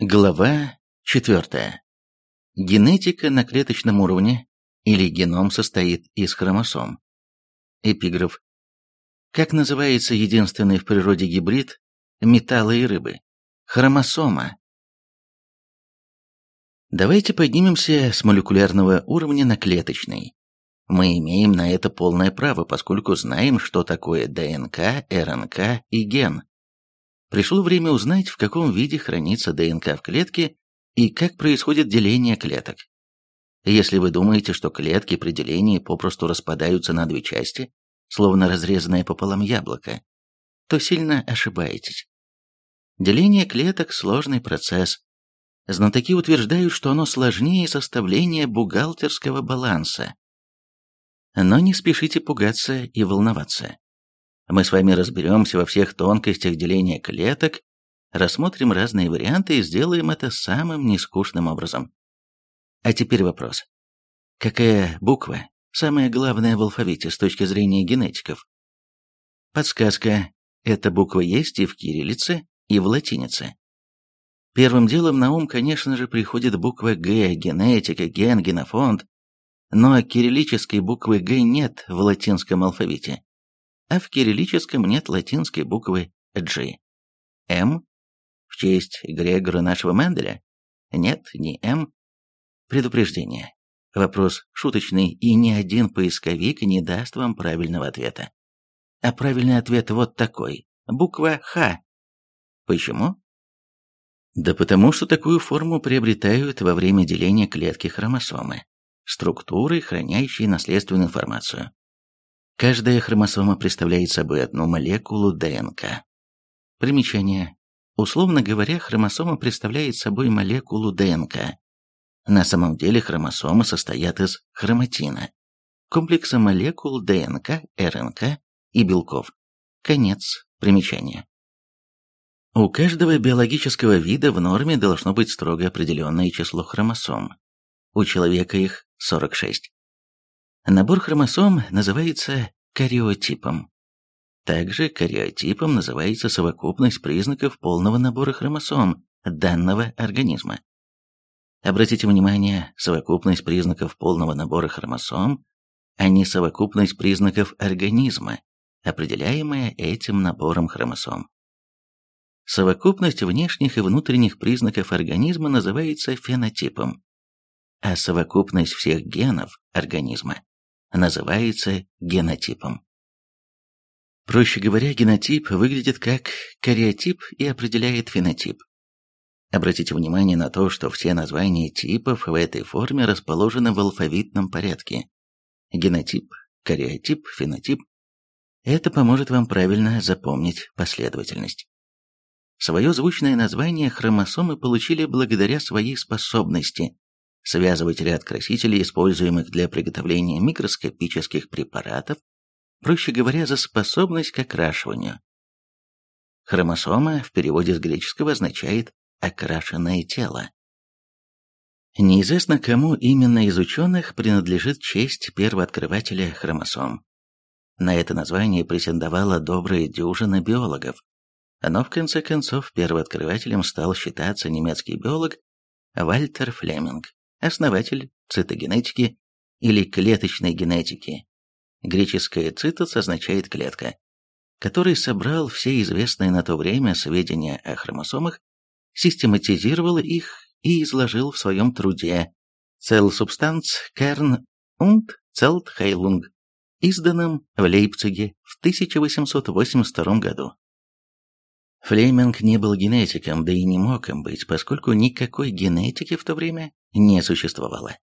Глава 4. Генетика на клеточном уровне или геном состоит из хромосом. Эпиграф. Как называется единственный в природе гибрид металла и рыбы? Хромосома. Давайте поднимемся с молекулярного уровня на клеточный. Мы имеем на это полное право, поскольку знаем, что такое ДНК, РНК и ген. Пришло время узнать, в каком виде хранится ДНК в клетке и как происходит деление клеток. Если вы думаете, что клетки при делении попросту распадаются на две части, словно разрезанное пополам яблоко, то сильно ошибаетесь. Деление клеток – сложный процесс. Знатоки утверждают, что оно сложнее составления бухгалтерского баланса. Но не спешите пугаться и волноваться. Мы с вами разберемся во всех тонкостях деления клеток, рассмотрим разные варианты и сделаем это самым нескучным образом. А теперь вопрос. Какая буква самая главная в алфавите с точки зрения генетиков? Подсказка. Эта буква есть и в кириллице, и в латинице. Первым делом на ум, конечно же, приходит буква «Г», генетика, ген, генофонд, но кириллической буквы «Г» нет в латинском алфавите а в кириллическом нет латинской буквы G. М? В честь Грегора нашего Менделя? Нет, не М. Предупреждение. Вопрос шуточный, и ни один поисковик не даст вам правильного ответа. А правильный ответ вот такой. Буква Х. Почему? Да потому что такую форму приобретают во время деления клетки хромосомы, структуры, хранящие наследственную информацию. Каждая хромосома представляет собой одну молекулу ДНК. Примечание. Условно говоря, хромосома представляет собой молекулу ДНК. На самом деле хромосомы состоят из хроматина, комплекса молекул ДНК, РНК и белков. Конец примечания. У каждого биологического вида в норме должно быть строго определенное число хромосом. У человека их 46. Набор хромосом называется кариотипом. Также кариотипом называется совокупность признаков полного набора хромосом данного организма. Обратите внимание, совокупность признаков полного набора хромосом, а не совокупность признаков организма, определяемая этим набором хромосом. Совокупность внешних и внутренних признаков организма называется фенотипом, а совокупность всех генов организма называется генотипом. Проще говоря, генотип выглядит как кариотип и определяет фенотип. Обратите внимание на то, что все названия типов в этой форме расположены в алфавитном порядке. Генотип, кариотип, фенотип. Это поможет вам правильно запомнить последовательность. Свое звучное название хромосомы получили благодаря своей способности связывать ряд красителей, используемых для приготовления микроскопических препаратов, проще говоря, за способность к окрашиванию. Хромосома в переводе с греческого означает «окрашенное тело». Неизвестно, кому именно из ученых принадлежит честь первооткрывателя хромосом. На это название претендовала добрая дюжина биологов. Но в конце концов первооткрывателем стал считаться немецкий биолог Вальтер Флеминг основатель цитогенетики или клеточной генетики. Греческое «цитос» означает «клетка», который собрал все известные на то время сведения о хромосомах, систематизировал их и изложил в своем труде «Zellsubstanz Kern und Zellteilung», изданном в Лейпциге в 1882 году. Флеминг не был генетиком, да и не мог им быть, поскольку никакой генетики в то время не существовало.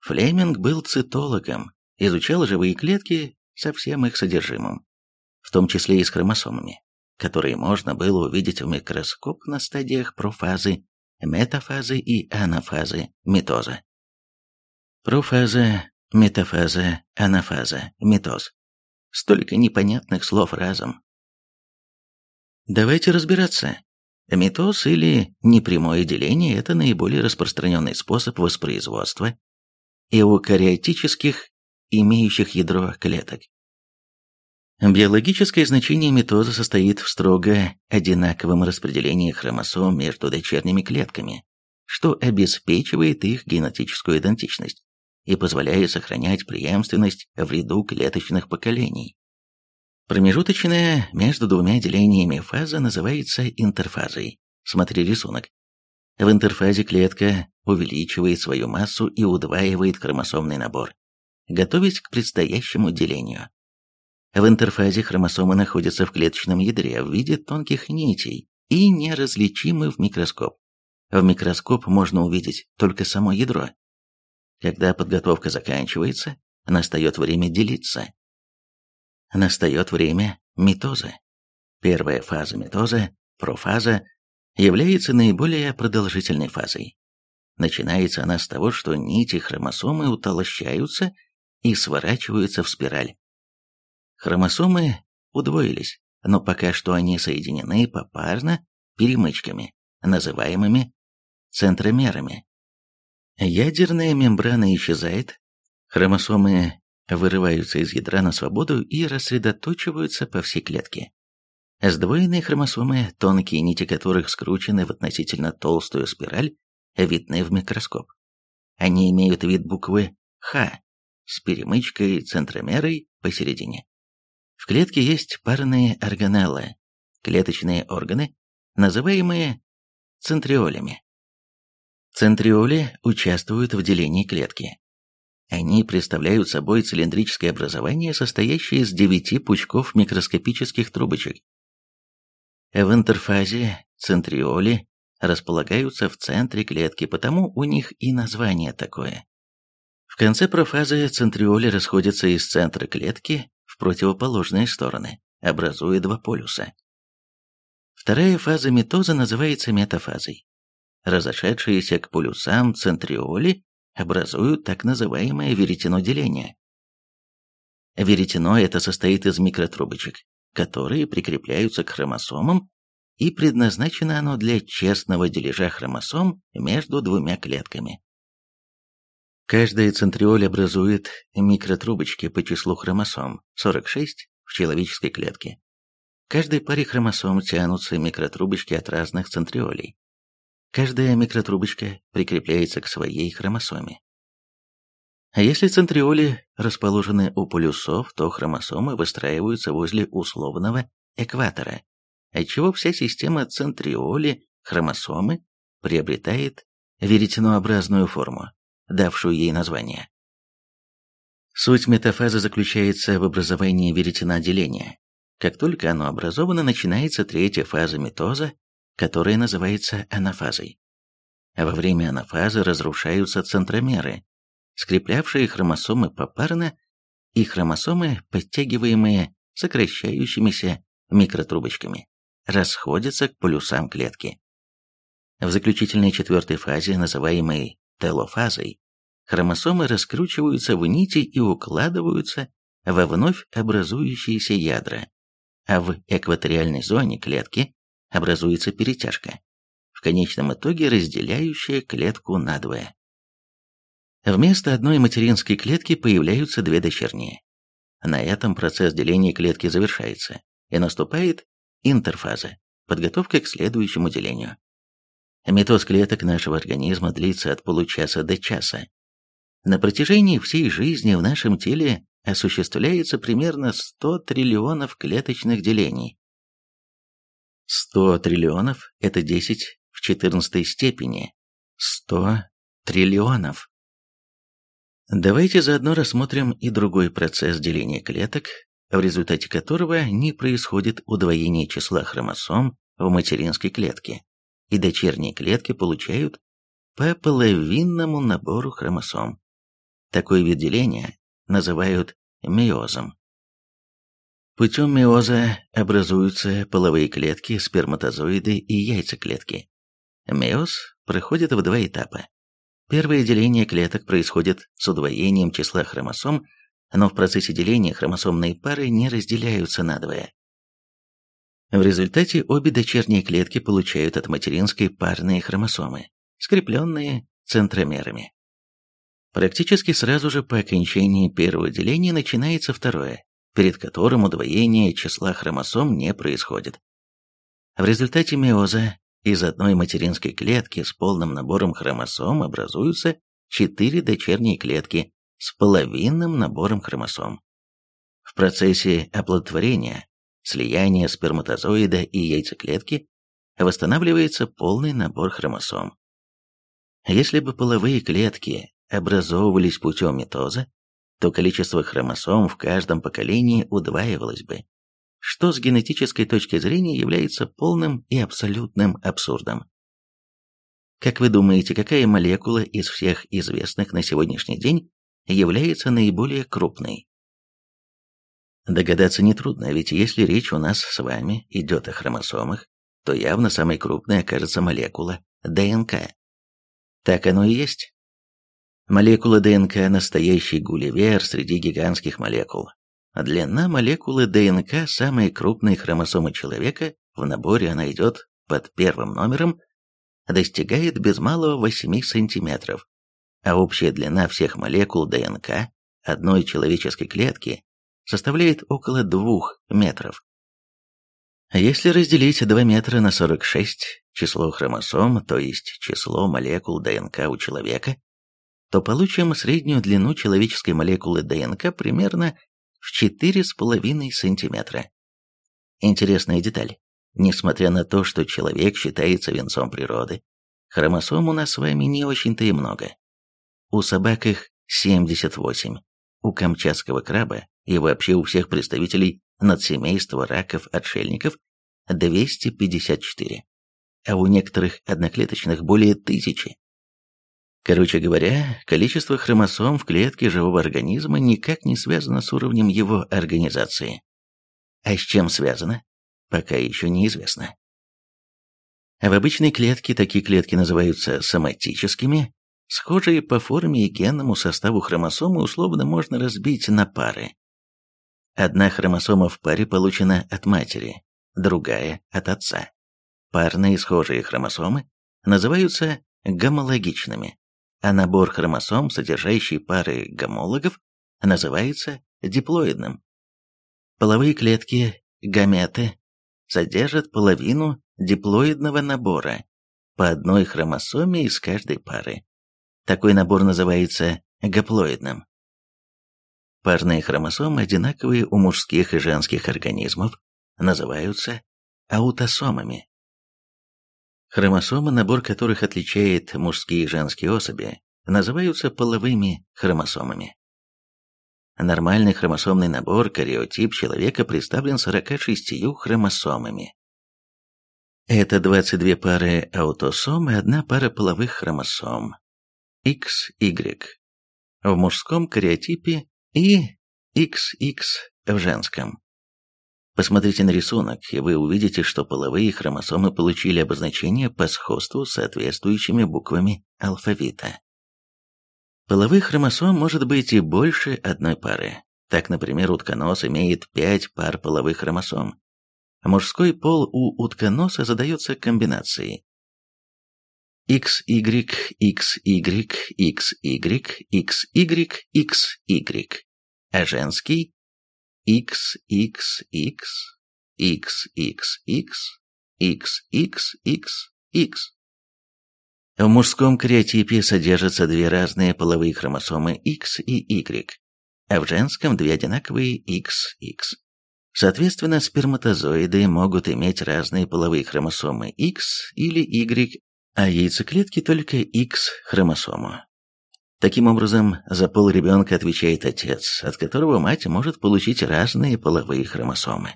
Флеминг был цитологом, изучал живые клетки со всем их содержимым, в том числе и с хромосомами, которые можно было увидеть в микроскоп на стадиях профазы, метафазы и анафазы митоза. Профаза, метафаза, анафаза, митоз. Столько непонятных слов разом. Давайте разбираться. Митоз или непрямое деление – это наиболее распространенный способ воспроизводства эукариотических, имеющих ядро клеток. Биологическое значение митоза состоит в строго одинаковом распределении хромосом между дочерними клетками, что обеспечивает их генетическую идентичность и позволяет сохранять преемственность в ряду клеточных поколений. Промежуточная между двумя делениями фаза называется интерфазой. Смотри рисунок. В интерфазе клетка увеличивает свою массу и удваивает хромосомный набор, готовясь к предстоящему делению. В интерфазе хромосомы находятся в клеточном ядре в виде тонких нитей и неразличимы в микроскоп. В микроскоп можно увидеть только само ядро. Когда подготовка заканчивается, настает время делиться. Настает время митоза. Первая фаза митоза, профаза, является наиболее продолжительной фазой. Начинается она с того, что нити хромосомы утолщаются и сворачиваются в спираль. Хромосомы удвоились, но пока что они соединены попарно перемычками, называемыми центромерами. Ядерная мембрана исчезает, хромосомы вырываются из ядра на свободу и рассредоточиваются по всей клетке. Сдвоенные хромосомы, тонкие нити которых скручены в относительно толстую спираль, видны в микроскоп. Они имеют вид буквы «Х» с перемычкой центромерой посередине. В клетке есть парные органеллы, клеточные органы, называемые центриолями. Центриоли участвуют в делении клетки. Они представляют собой цилиндрическое образование, состоящее из девяти пучков микроскопических трубочек. В интерфазе центриоли располагаются в центре клетки, потому у них и название такое. В конце профазы центриоли расходятся из центра клетки в противоположные стороны, образуя два полюса. Вторая фаза митоза называется метафазой. Разошедшиеся к полюсам центриоли образуют так называемое веретено деления. Веретено это состоит из микротрубочек, которые прикрепляются к хромосомам, и предназначено оно для честного дележа хромосом между двумя клетками. Каждая центриоль образует микротрубочки по числу хромосом, 46 в человеческой клетке. К каждой паре хромосом тянутся микротрубочки от разных центриолей. Каждая микротрубочка прикрепляется к своей хромосоме. А если центриоли расположены у полюсов, то хромосомы выстраиваются возле условного экватора, отчего вся система центриоли хромосомы приобретает веретенообразную форму давшую ей название. Суть метафазы заключается в образовании веретена деления. Как только оно образовано, начинается третья фаза митоза, которая называется анафазой. Во время анафазы разрушаются центромеры, скреплявшие хромосомы попарно, и хромосомы, подтягиваемые сокращающимися микротрубочками, расходятся к полюсам клетки. В заключительной четвертой фазе, называемой телофазой, хромосомы раскручиваются в нити и укладываются во вновь образующиеся ядра, а в экваториальной зоне клетки образуется перетяжка, в конечном итоге разделяющая клетку надвое. Вместо одной материнской клетки появляются две дочерние. На этом процесс деления клетки завершается, и наступает интерфаза, подготовка к следующему делению. Метоз клеток нашего организма длится от получаса до часа. На протяжении всей жизни в нашем теле осуществляется примерно 100 триллионов клеточных делений. 100 триллионов – это 10 в 14 степени. 100 триллионов. Давайте заодно рассмотрим и другой процесс деления клеток, в результате которого не происходит удвоение числа хромосом в материнской клетке и дочерние клетки получают по половинному набору хромосом. Такой вид деления называют миозом. Путем миоза образуются половые клетки, сперматозоиды и яйцеклетки. Миоз проходит в два этапа. Первое деление клеток происходит с удвоением числа хромосом, но в процессе деления хромосомные пары не разделяются надвое. В результате обе дочерние клетки получают от материнской парные хромосомы, скрепленные центромерами. Практически сразу же по окончании первого деления начинается второе, перед которым удвоение числа хромосом не происходит. В результате миоза из одной материнской клетки с полным набором хромосом образуются четыре дочерние клетки с половинным набором хромосом. В процессе оплодотворения, слияния сперматозоида и яйцеклетки восстанавливается полный набор хромосом. Если бы половые клетки образовывались путем митоза, то количество хромосом в каждом поколении удваивалось бы, что с генетической точки зрения является полным и абсолютным абсурдом. Как вы думаете, какая молекула из всех известных на сегодняшний день является наиболее крупной? Догадаться нетрудно, ведь если речь у нас с вами идет о хромосомах, то явно самой крупной окажется молекула ДНК. Так оно и есть. Молекула ДНК – настоящий гулливер среди гигантских молекул. Длина молекулы ДНК самой крупной хромосомы человека, в наборе она идет под первым номером, достигает без малого 8 см, а общая длина всех молекул ДНК одной человеческой клетки составляет около 2 метров. Если разделить 2 метра на 46, число хромосом, то есть число молекул ДНК у человека, то получим среднюю длину человеческой молекулы ДНК примерно в 4,5 см. Интересная деталь. Несмотря на то, что человек считается венцом природы, хромосом у нас с вами не очень-то и много. У собак их 78, у камчатского краба и вообще у всех представителей надсемейства раков-отшельников 254, а у некоторых одноклеточных более тысячи. Короче говоря, количество хромосом в клетке живого организма никак не связано с уровнем его организации. А с чем связано, пока еще неизвестно. В обычной клетке такие клетки называются соматическими, схожие по форме и генному составу хромосомы условно можно разбить на пары. Одна хромосома в паре получена от матери, другая – от отца. Парные схожие хромосомы называются гомологичными а набор хромосом, содержащий пары гомологов, называется диплоидным. Половые клетки, гаметы, содержат половину диплоидного набора, по одной хромосоме из каждой пары. Такой набор называется гаплоидным. Парные хромосомы, одинаковые у мужских и женских организмов, называются аутосомами. Хромосомы, набор которых отличает мужские и женские особи, называются половыми хромосомами. Нормальный хромосомный набор, кариотип человека представлен 46 хромосомами. Это 22 пары аутосом и одна пара половых хромосом XY в мужском кариотипе и XX в женском. Посмотрите на рисунок, и вы увидите, что половые хромосомы получили обозначение по сходству с соответствующими буквами алфавита. Половых хромосом может быть и больше одной пары. Так, например, утконос имеет пять пар половых хромосом. Мужской пол у утконоса задается комбинацией XY, XY, XY, XY, XY, а женский XXX, XXX, XXXX. В мужском кариотипе содержатся две разные половые хромосомы X и Y, а в женском две одинаковые XX. Соответственно, сперматозоиды могут иметь разные половые хромосомы X или Y, а яйцеклетки только X-хромосому. Таким образом, за пол ребенка отвечает отец, от которого мать может получить разные половые хромосомы.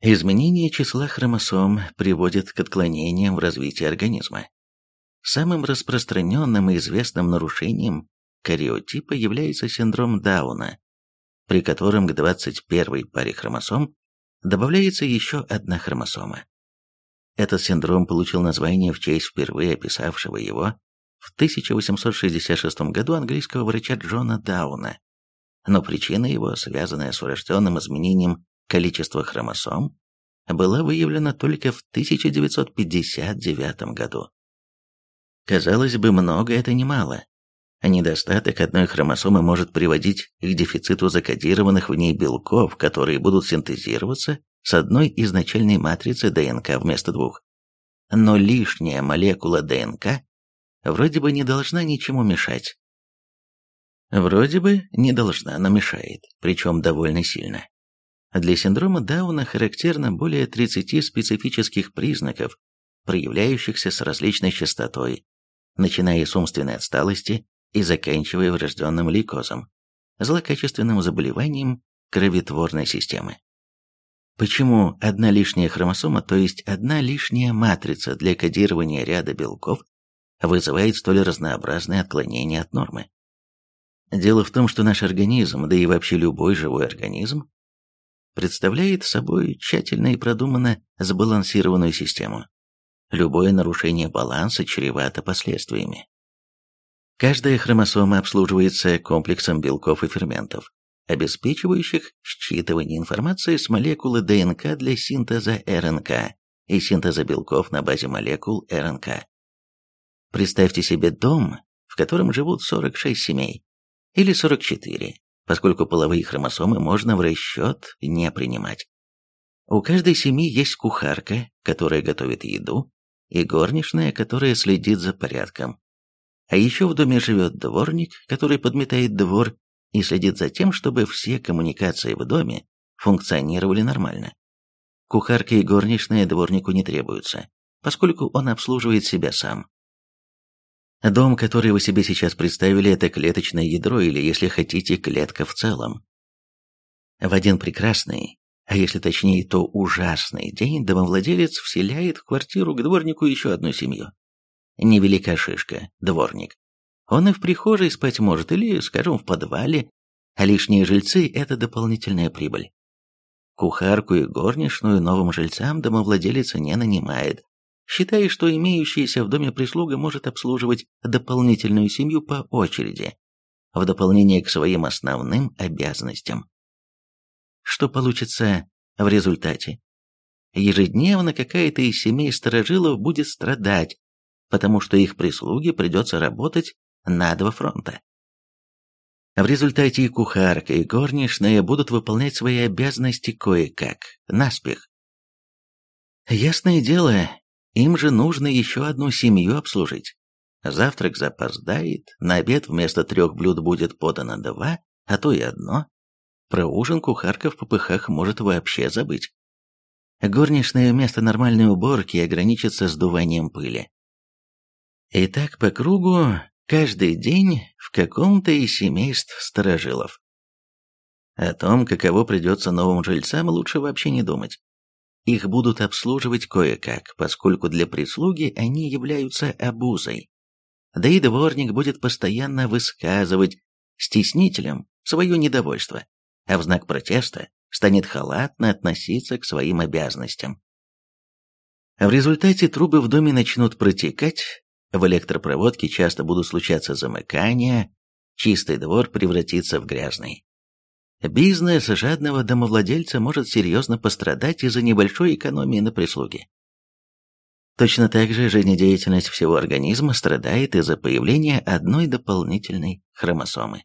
Изменение числа хромосом приводит к отклонениям в развитии организма. Самым распространенным и известным нарушением кариотипа является синдром Дауна, при котором к 21 паре хромосом добавляется еще одна хромосома. Этот синдром получил название в честь впервые описавшего его в 1866 году английского врача Джона Дауна, но причина его, связанная с врожденным изменением количества хромосом, была выявлена только в 1959 году. Казалось бы, много это немало. Недостаток одной хромосомы может приводить к дефициту закодированных в ней белков, которые будут синтезироваться с одной изначальной матрицы ДНК вместо двух. Но лишняя молекула ДНК вроде бы не должна ничему мешать. Вроде бы не должна, но мешает, причем довольно сильно. Для синдрома Дауна характерно более 30 специфических признаков, проявляющихся с различной частотой, начиная с умственной отсталости и заканчивая врожденным лейкозом, злокачественным заболеванием кроветворной системы. Почему одна лишняя хромосома, то есть одна лишняя матрица для кодирования ряда белков, вызывает столь разнообразные отклонения от нормы? Дело в том, что наш организм, да и вообще любой живой организм, представляет собой тщательно и продуманно сбалансированную систему. Любое нарушение баланса чревато последствиями. Каждая хромосома обслуживается комплексом белков и ферментов, обеспечивающих считывание информации с молекулы ДНК для синтеза РНК и синтеза белков на базе молекул РНК. Представьте себе дом, в котором живут 46 семей, или 44, поскольку половые хромосомы можно в расчет не принимать. У каждой семьи есть кухарка, которая готовит еду, и горничная, которая следит за порядком. А еще в доме живет дворник, который подметает двор и следит за тем, чтобы все коммуникации в доме функционировали нормально. Кухарка и горничная дворнику не требуются, поскольку он обслуживает себя сам. Дом, который вы себе сейчас представили, это клеточное ядро или, если хотите, клетка в целом. В один прекрасный, а если точнее, то ужасный день домовладелец вселяет в квартиру к дворнику еще одну семью. Невелика шишка, дворник. Он и в прихожей спать может, или, скажем, в подвале, а лишние жильцы – это дополнительная прибыль. Кухарку и горничную новым жильцам домовладелец не нанимает, считая, что имеющаяся в доме прислуга может обслуживать дополнительную семью по очереди, в дополнение к своим основным обязанностям. Что получится в результате? Ежедневно какая-то из семей сторожилов будет страдать, потому что их прислуге придется работать на два фронта. В результате и кухарка, и горничная будут выполнять свои обязанности кое-как, наспех. Ясное дело, им же нужно еще одну семью обслужить. Завтрак запоздает, на обед вместо трех блюд будет подано два, а то и одно. Про ужин кухарка в попыхах может вообще забыть. Горничная вместо нормальной уборки ограничится сдуванием пыли. И так по кругу, каждый день в каком-то из семейств сторожилов. О том, каково придется новым жильцам, лучше вообще не думать. Их будут обслуживать кое-как, поскольку для прислуги они являются обузой. Да и дворник будет постоянно высказывать стеснителям свое недовольство, а в знак протеста станет халатно относиться к своим обязанностям. В результате трубы в доме начнут протекать, в электропроводке часто будут случаться замыкания, чистый двор превратится в грязный. Бизнес жадного домовладельца может серьезно пострадать из-за небольшой экономии на прислуге. Точно так же жизнедеятельность всего организма страдает из-за появления одной дополнительной хромосомы.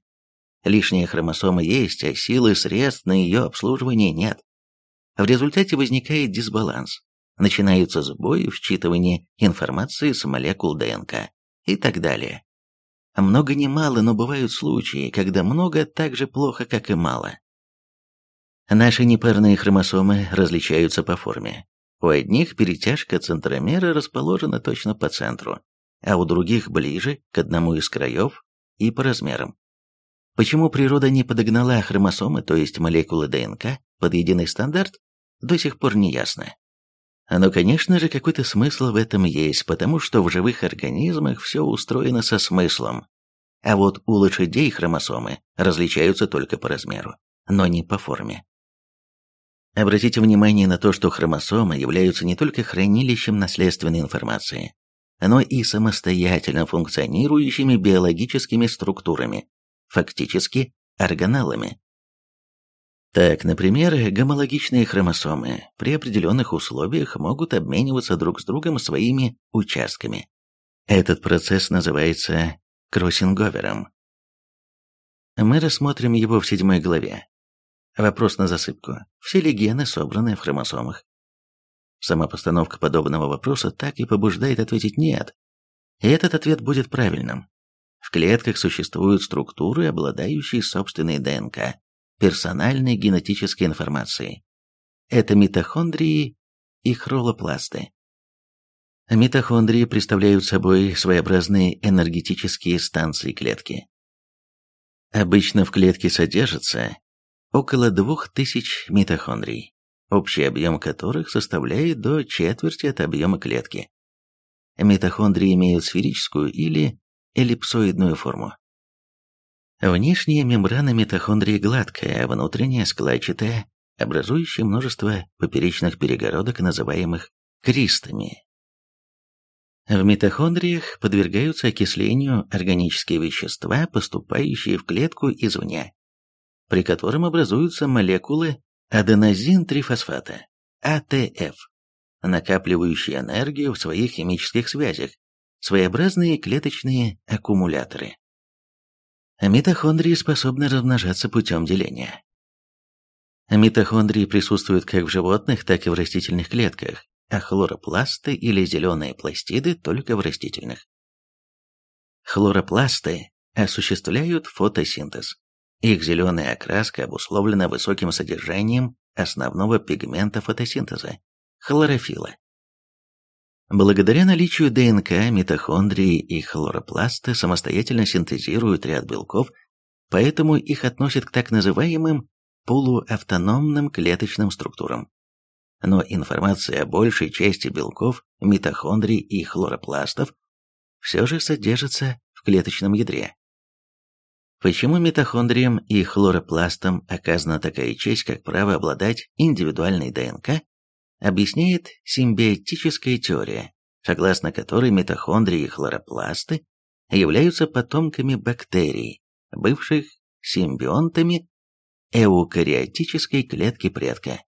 Лишняя хромосома есть, а силы средств на ее обслуживание нет. В результате возникает дисбаланс начинаются сбои в считывании информации с молекул ДНК и так далее. Много не мало, но бывают случаи, когда много так же плохо, как и мало. Наши непарные хромосомы различаются по форме. У одних перетяжка центромера расположена точно по центру, а у других ближе к одному из краев и по размерам. Почему природа не подогнала хромосомы, то есть молекулы ДНК, под единый стандарт, до сих пор не ясно. Но, конечно же, какой-то смысл в этом есть, потому что в живых организмах все устроено со смыслом. А вот у лошадей хромосомы различаются только по размеру, но не по форме. Обратите внимание на то, что хромосомы являются не только хранилищем наследственной информации, но и самостоятельно функционирующими биологическими структурами, фактически органалами. Так, например, гомологичные хромосомы при определенных условиях могут обмениваться друг с другом своими участками. Этот процесс называется кроссинговером. Мы рассмотрим его в седьмой главе. Вопрос на засыпку. Все ли гены собраны в хромосомах? Сама постановка подобного вопроса так и побуждает ответить «нет». И этот ответ будет правильным. В клетках существуют структуры, обладающие собственной ДНК, персональной генетической информацией. Это митохондрии и хролопласты. Митохондрии представляют собой своеобразные энергетические станции клетки. Обычно в клетке содержится около 2000 митохондрий, общий объем которых составляет до четверти от объема клетки. Митохондрии имеют сферическую или эллипсоидную форму. Внешняя мембрана митохондрии гладкая, а внутренняя складчатая, образующая множество поперечных перегородок, называемых кристами. В митохондриях подвергаются окислению органические вещества, поступающие в клетку извне, при котором образуются молекулы аденозин-трифосфата, АТФ, накапливающие энергию в своих химических связях, своеобразные клеточные аккумуляторы. Митохондрии способны размножаться путем деления. Митохондрии присутствуют как в животных, так и в растительных клетках, а хлоропласты или зеленые пластиды только в растительных. Хлоропласты осуществляют фотосинтез. Их зеленая окраска обусловлена высоким содержанием основного пигмента фотосинтеза – хлорофила. Благодаря наличию ДНК митохондрии и хлоропласты самостоятельно синтезируют ряд белков, поэтому их относят к так называемым полуавтономным клеточным структурам но информация о большей части белков, митохондрий и хлоропластов все же содержится в клеточном ядре. Почему митохондриям и хлоропластам оказана такая честь, как право обладать индивидуальной ДНК, объясняет симбиотическая теория, согласно которой митохондрии и хлоропласты являются потомками бактерий, бывших симбионтами эукариотической клетки предка.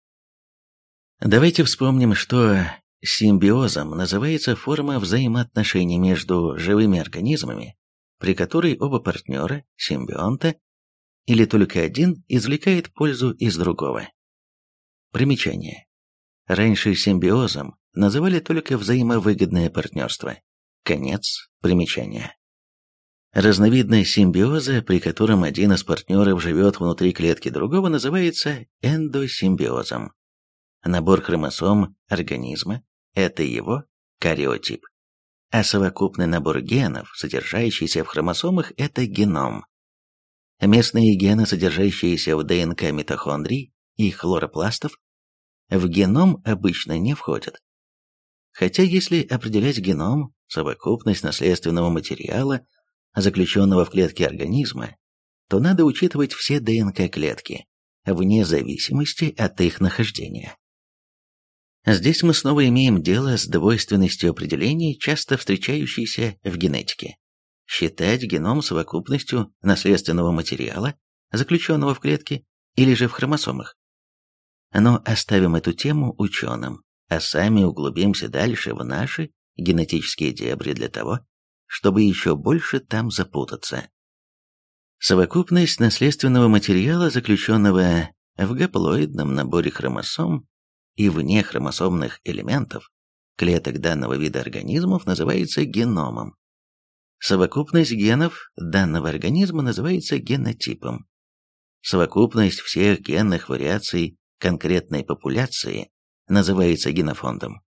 Давайте вспомним, что симбиозом называется форма взаимоотношений между живыми организмами, при которой оба партнера, симбионта, или только один извлекает пользу из другого. Примечание. Раньше симбиозом называли только взаимовыгодное партнерство. Конец примечания. Разновидность симбиоза, при котором один из партнеров живет внутри клетки другого, называется эндосимбиозом. Набор хромосом организма – это его кариотип. А совокупный набор генов, содержащийся в хромосомах, это геном. Местные гены, содержащиеся в ДНК митохондрий и хлоропластов, в геном обычно не входят. Хотя если определять геном, совокупность наследственного материала, заключенного в клетке организма, то надо учитывать все ДНК клетки, вне зависимости от их нахождения. Здесь мы снова имеем дело с двойственностью определений, часто встречающейся в генетике. Считать геном совокупностью наследственного материала, заключенного в клетке, или же в хромосомах. Но оставим эту тему ученым, а сами углубимся дальше в наши генетические дебри для того, чтобы еще больше там запутаться. Совокупность наследственного материала, заключенного в гаплоидном наборе хромосом, и вне хромосомных элементов клеток данного вида организмов называется геномом. Совокупность генов данного организма называется генотипом. Совокупность всех генных вариаций конкретной популяции называется генофондом.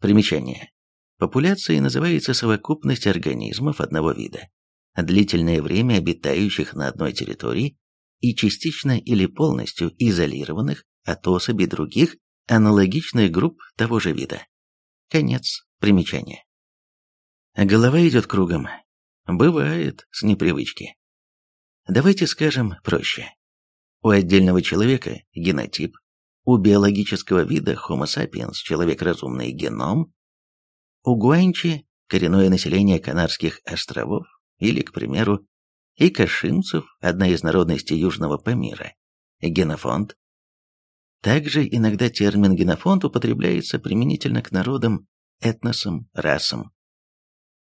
Примечание. Популяцией называется совокупность организмов одного вида, длительное время обитающих на одной территории и частично или полностью изолированных от особей других аналогичных групп того же вида. Конец примечания. Голова идет кругом. Бывает с непривычки. Давайте скажем проще. У отдельного человека генотип, у биологического вида Homo sapiens человек разумный геном, у гуанчи коренное население Канарских островов или, к примеру, и кашимцев, одна из народностей Южного Памира, генофонд, также иногда термин «генофонд» употребляется применительно к народам, этносам, расам.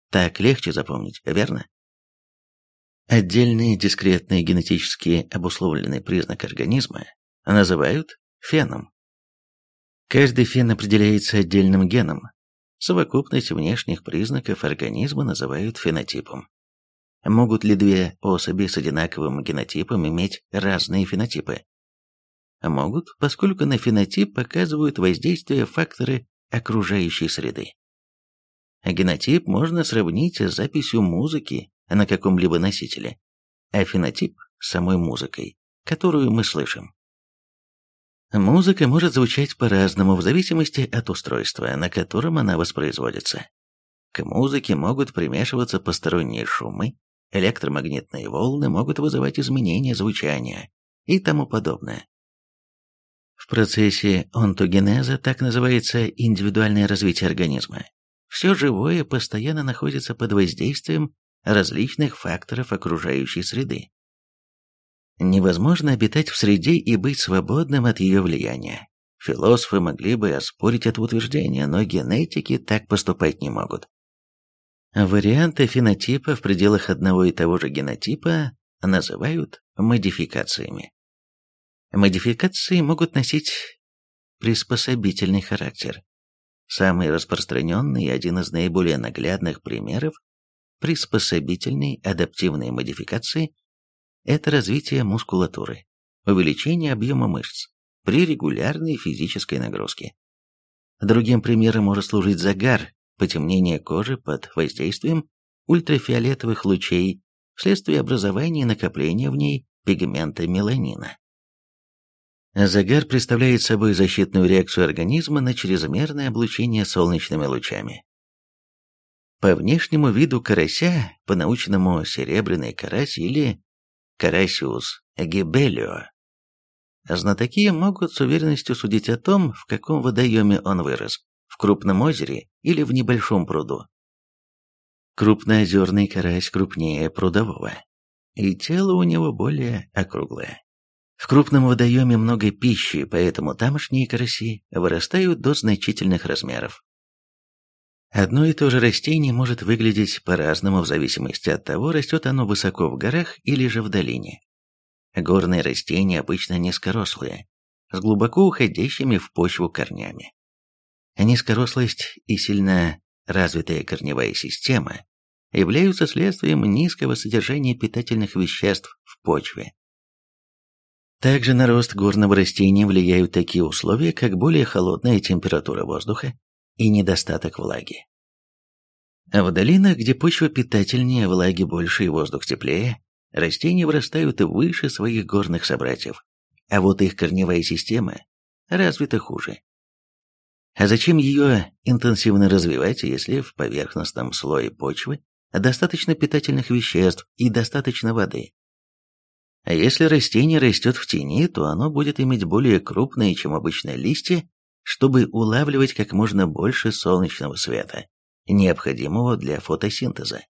Так легче запомнить, верно? Отдельный дискретный генетически обусловленный признак организма называют феном. Каждый фен определяется отдельным геном. Совокупность внешних признаков организма называют фенотипом. Могут ли две особи с одинаковым генотипом иметь разные фенотипы? Могут, поскольку на фенотип показывают воздействие факторы окружающей среды. Генотип можно сравнить с записью музыки на каком-либо носителе, а фенотип – самой музыкой, которую мы слышим. Музыка может звучать по-разному в зависимости от устройства, на котором она воспроизводится. К музыке могут примешиваться посторонние шумы, электромагнитные волны могут вызывать изменения звучания и тому подобное. В процессе онтогенеза так называется индивидуальное развитие организма. Все живое постоянно находится под воздействием различных факторов окружающей среды. Невозможно обитать в среде и быть свободным от ее влияния. Философы могли бы оспорить это утверждение, но генетики так поступать не могут. Варианты фенотипа в пределах одного и того же генотипа называют модификациями. Модификации могут носить приспособительный характер. Самый распространенный и один из наиболее наглядных примеров приспособительной адаптивной модификации – это развитие мускулатуры, увеличение объема мышц при регулярной физической нагрузке. Другим примером может служить загар, потемнение кожи под воздействием ультрафиолетовых лучей вследствие образования и накопления в ней пигмента меланина. Загар представляет собой защитную реакцию организма на чрезмерное облучение солнечными лучами. По внешнему виду карася, по-научному серебряный карась или карасиус гибелио, знатоки могут с уверенностью судить о том, в каком водоеме он вырос, в крупном озере или в небольшом пруду. Крупноозерный карась крупнее прудового, и тело у него более округлое. В крупном водоеме много пищи, поэтому тамошние караси вырастают до значительных размеров. Одно и то же растение может выглядеть по-разному в зависимости от того, растет оно высоко в горах или же в долине. Горные растения обычно низкорослые, с глубоко уходящими в почву корнями. Низкорослость и сильно развитая корневая система являются следствием низкого содержания питательных веществ в почве. Также на рост горного растения влияют такие условия, как более холодная температура воздуха и недостаток влаги. А в долинах, где почва питательнее, влаги больше и воздух теплее, растения вырастают выше своих горных собратьев, а вот их корневая система развита хуже. А зачем ее интенсивно развивать, если в поверхностном слое почвы достаточно питательных веществ и достаточно воды? А если растение растет в тени, то оно будет иметь более крупные, чем обычные листья, чтобы улавливать как можно больше солнечного света, необходимого для фотосинтеза.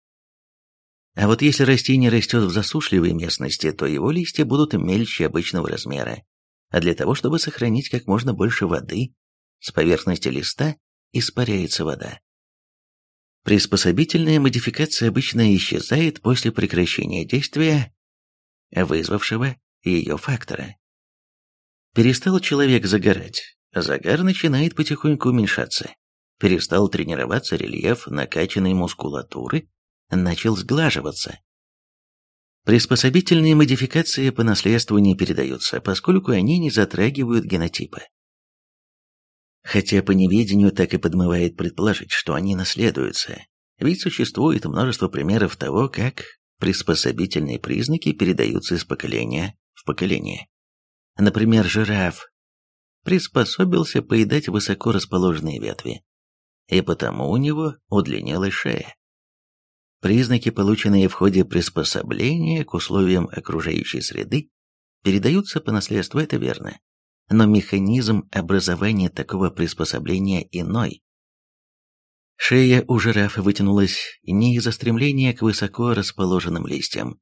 А вот если растение растет в засушливой местности, то его листья будут мельче обычного размера, а для того, чтобы сохранить как можно больше воды, с поверхности листа испаряется вода. Приспособительная модификация обычно исчезает после прекращения действия вызвавшего ее фактора. Перестал человек загорать, загар начинает потихоньку уменьшаться. Перестал тренироваться рельеф накачанной мускулатуры, начал сглаживаться. Приспособительные модификации по наследству не передаются, поскольку они не затрагивают генотипа. Хотя по неведению так и подмывает предположить, что они наследуются, ведь существует множество примеров того, как приспособительные признаки передаются из поколения в поколение. Например, жираф приспособился поедать высоко расположенные ветви, и потому у него удлинилась шея. Признаки, полученные в ходе приспособления к условиям окружающей среды, передаются по наследству, это верно. Но механизм образования такого приспособления иной. Шея у жирафа вытянулась не из-за стремления к высоко расположенным листьям,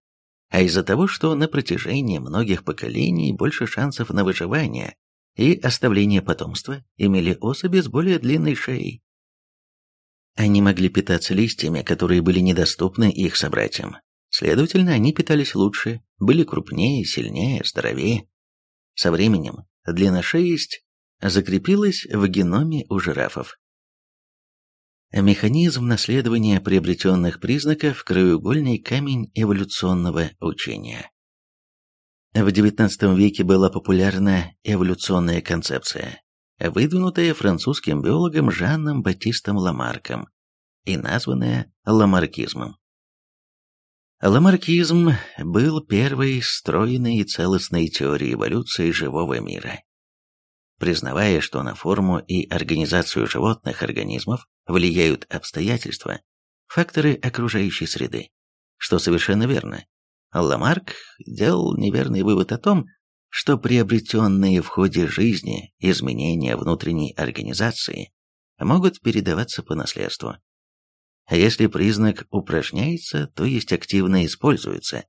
а из-за того, что на протяжении многих поколений больше шансов на выживание и оставление потомства имели особи с более длинной шеей. Они могли питаться листьями, которые были недоступны их собратьям. Следовательно, они питались лучше, были крупнее, сильнее, здоровее. Со временем длинношеесть закрепилась в геноме у жирафов. Механизм наследования приобретенных признаков – краеугольный камень эволюционного учения. В XIX веке была популярна эволюционная концепция, выдвинутая французским биологом Жанном Батистом Ламарком и названная ламаркизмом. Ламаркизм был первой стройной и целостной теорией эволюции живого мира. Признавая, что на форму и организацию животных организмов влияют обстоятельства, факторы окружающей среды, что совершенно верно, Ламарк делал неверный вывод о том, что приобретенные в ходе жизни изменения внутренней организации могут передаваться по наследству. А если признак упражняется, то есть активно используется,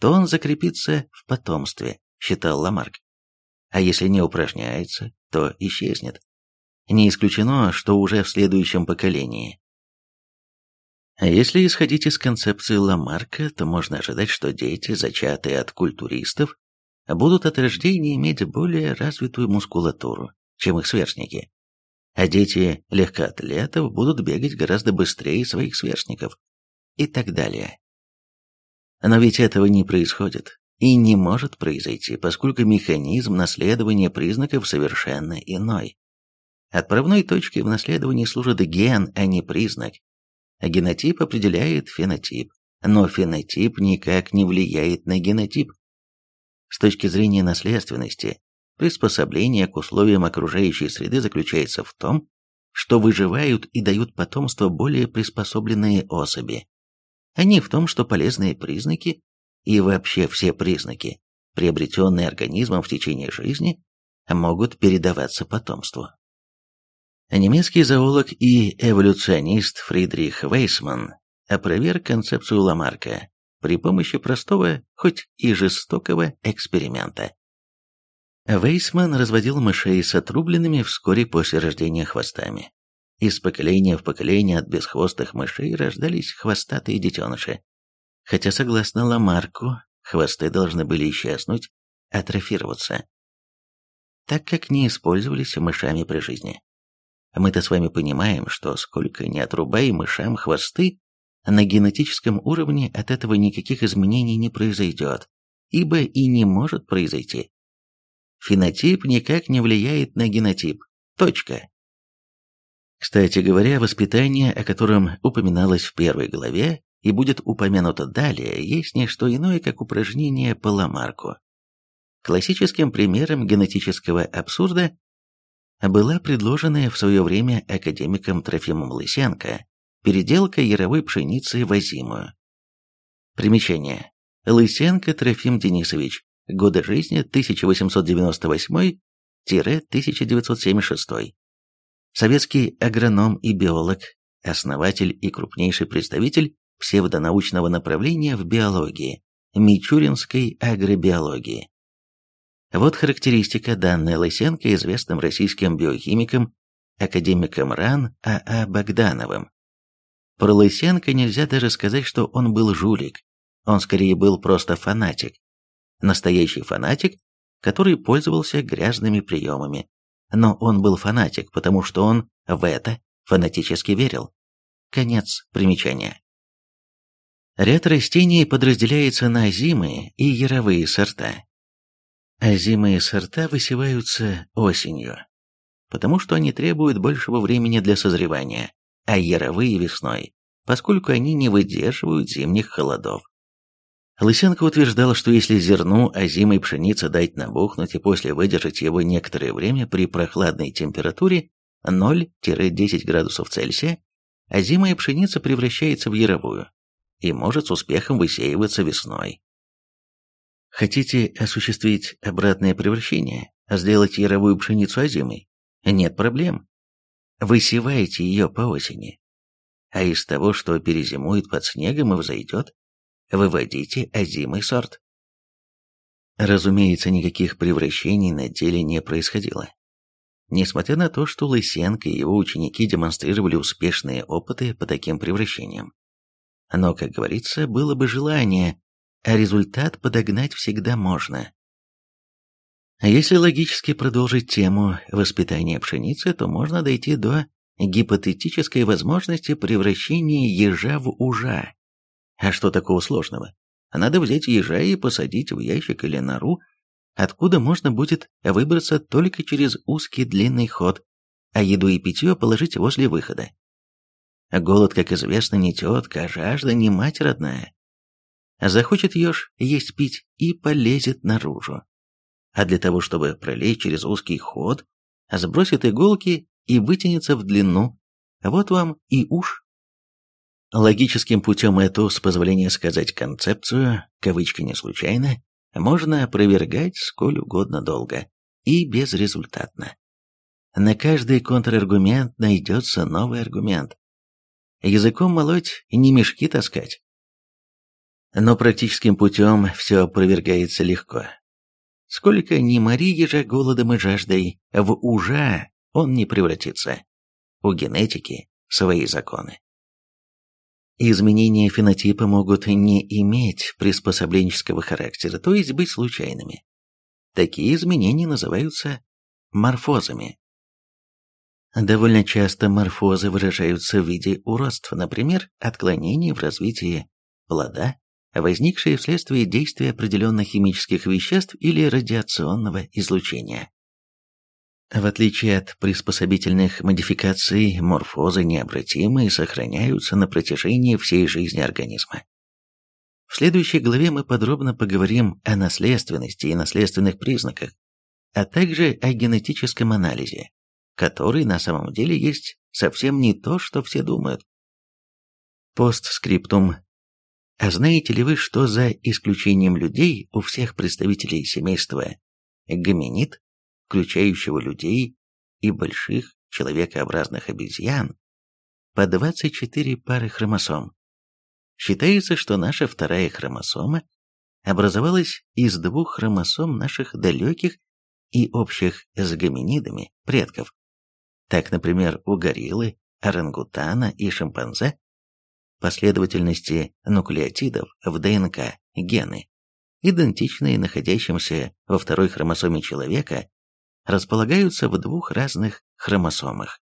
то он закрепится в потомстве, считал Ламарк. А если не упражняется, то исчезнет. Не исключено, что уже в следующем поколении. А если исходить из концепции Ламарка, то можно ожидать, что дети, зачатые от культуристов, будут от рождения иметь более развитую мускулатуру, чем их сверстники а дети легкоатлетов будут бегать гораздо быстрее своих сверстников и так далее. Но ведь этого не происходит и не может произойти, поскольку механизм наследования признаков совершенно иной. Отправной точкой в наследовании служит ген, а не признак. А генотип определяет фенотип, но фенотип никак не влияет на генотип. С точки зрения наследственности, Приспособление к условиям окружающей среды заключается в том, что выживают и дают потомство более приспособленные особи, а не в том, что полезные признаки и вообще все признаки, приобретенные организмом в течение жизни, могут передаваться потомству. Немецкий зоолог и эволюционист Фридрих Вейсман опроверг концепцию Ламарка при помощи простого, хоть и жестокого эксперимента. Вейсман разводил мышей с отрубленными вскоре после рождения хвостами. Из поколения в поколение от бесхвостых мышей рождались хвостатые детеныши. Хотя, согласно Ламарку, хвосты должны были исчезнуть, атрофироваться, так как не использовались мышами при жизни. Мы-то с вами понимаем, что сколько не отрубай мышам хвосты, на генетическом уровне от этого никаких изменений не произойдет, ибо и не может произойти. Фенотип никак не влияет на генотип. Точка. Кстати говоря, воспитание, о котором упоминалось в первой главе и будет упомянуто далее, есть не что иное, как упражнение по Ламарку. Классическим примером генетического абсурда была предложенная в свое время академиком Трофимом Лысенко переделка яровой пшеницы в озимую. Примечание. Лысенко Трофим Денисович, годы жизни 1898-1976. Советский агроном и биолог, основатель и крупнейший представитель псевдонаучного направления в биологии, мичуринской агробиологии. Вот характеристика, данная Лысенко известным российским биохимиком, академиком РАН А.А. А Богдановым. Про Лысенко нельзя даже сказать, что он был жулик, он скорее был просто фанатик настоящий фанатик, который пользовался грязными приемами. Но он был фанатик, потому что он в это фанатически верил. Конец примечания. Ряд растений подразделяется на озимые и яровые сорта. Озимые сорта высеваются осенью, потому что они требуют большего времени для созревания, а яровые весной, поскольку они не выдерживают зимних холодов. Лысенко утверждал, что если зерну озимой пшеницы дать набухнуть и после выдержать его некоторое время при прохладной температуре 0-10 градусов Цельсия, озимая пшеница превращается в яровую и может с успехом высеиваться весной. Хотите осуществить обратное превращение, сделать яровую пшеницу озимой? Нет проблем. Высевайте ее по осени. А из того, что перезимует под снегом и взойдет, выводите озимый сорт. Разумеется, никаких превращений на деле не происходило. Несмотря на то, что Лысенко и его ученики демонстрировали успешные опыты по таким превращениям. Но, как говорится, было бы желание, а результат подогнать всегда можно. Если логически продолжить тему воспитания пшеницы, то можно дойти до гипотетической возможности превращения ежа в ужа. А что такого сложного? Надо взять ежа и посадить в ящик или нору, откуда можно будет выбраться только через узкий длинный ход, а еду и питье положить возле выхода. Голод, как известно, не тетка, а жажда не мать родная. Захочет еж есть пить и полезет наружу. А для того, чтобы пролезть через узкий ход, сбросит иголки и вытянется в длину. Вот вам и уж. Логическим путем эту, с позволения сказать концепцию, кавычки не случайно, можно опровергать сколь угодно долго и безрезультатно. На каждый контраргумент найдется новый аргумент. Языком молоть не мешки таскать. Но практическим путем все опровергается легко. Сколько ни мори ежа голодом и жаждой, в ужа он не превратится. У генетики свои законы. Изменения фенотипа могут не иметь приспособленческого характера, то есть быть случайными. Такие изменения называются морфозами. Довольно часто морфозы выражаются в виде уродств, например, отклонений в развитии плода, возникшие вследствие действия определенных химических веществ или радиационного излучения. В отличие от приспособительных модификаций, морфозы необратимы и сохраняются на протяжении всей жизни организма. В следующей главе мы подробно поговорим о наследственности и наследственных признаках, а также о генетическом анализе, который на самом деле есть совсем не то, что все думают. Постскриптум. А знаете ли вы, что за исключением людей у всех представителей семейства гоминид включающего людей и больших человекообразных обезьян, по 24 пары хромосом. Считается, что наша вторая хромосома образовалась из двух хромосом наших далеких и общих с гоминидами предков. Так, например, у гориллы, орангутана и шимпанзе последовательности нуклеотидов в ДНК гены, идентичные находящимся во второй хромосоме человека, располагаются в двух разных хромосомах.